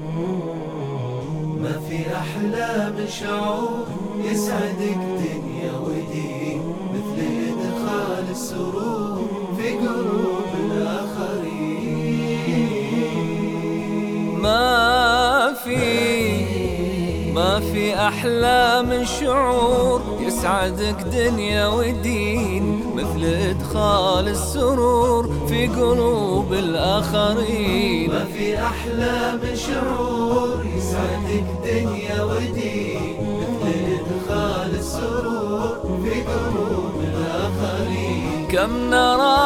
ما في أحلى من شعور يسعدك دنيا ودين، مثل إدخال السرور في قلوب الآخرين. ما في ما في أحلى من شعور يسعدك دنيا ودين مثل إدخال السرور في قلوب الآخرين. ما في أحلى من شعور يسعدك دنيا ودين. مثل إدخال السرور في قلوب الآخرين. كم نرى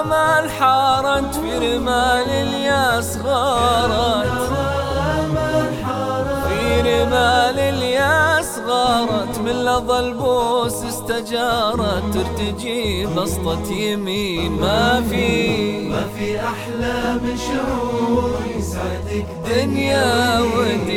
آمال حارت في رمال الياس غارت. من لظى البوس استجارت ترتجي بسطة يمين ما في. ما في أحلى من شعور يسعدك دنيا ودنيا.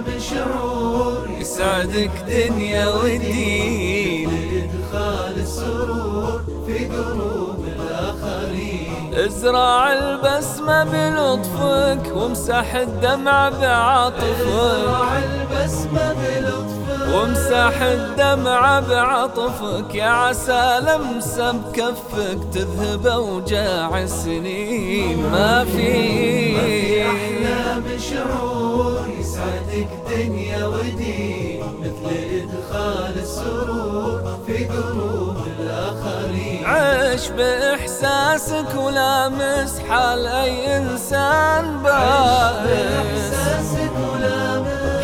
أحلى من شعور يسعدك دنيا ودين إدخال السرور في قلوب الآخرين ازرع البسمة بلطفك وامسح الدمع بعاطفك ازرع البسمة بلطفك وامسح الدمع بعطفك يا عسى لمسة بكفك تذهب اوجاع السنين ما في دنيا ودين مثل إدخال السرور في قلوب الآخرين. عيش بإحساسك ولامس حال أي إنسان بائس.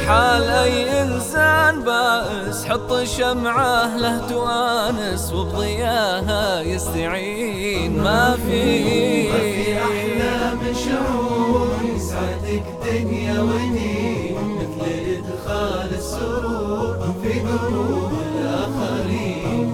حال أي إنسان بائس حط شمعة له تؤانس وبضياها يستعين. ما في ما في أحلى من شعور يسعدك دنيا ودين في قلوب الآخرين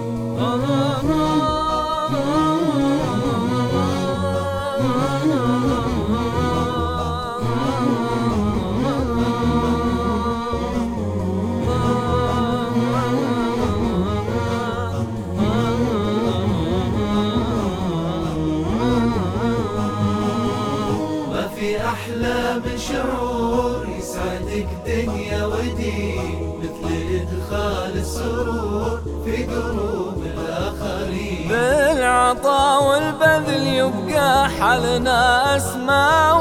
في أحلى من شعور. يسعدك دنيا ودين مثل إدخال السرور في قلوب الآخرين. بالعطاء والبذل يبقى حالنا أسمى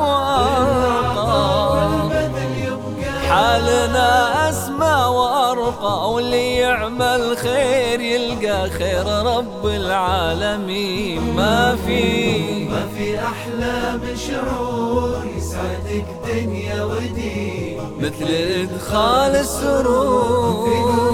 يعمل خير يلقى خير رب العالمين. ما في ما في أحلى من شعور يسعدك دنيا ودين. مثل إدخال السرور.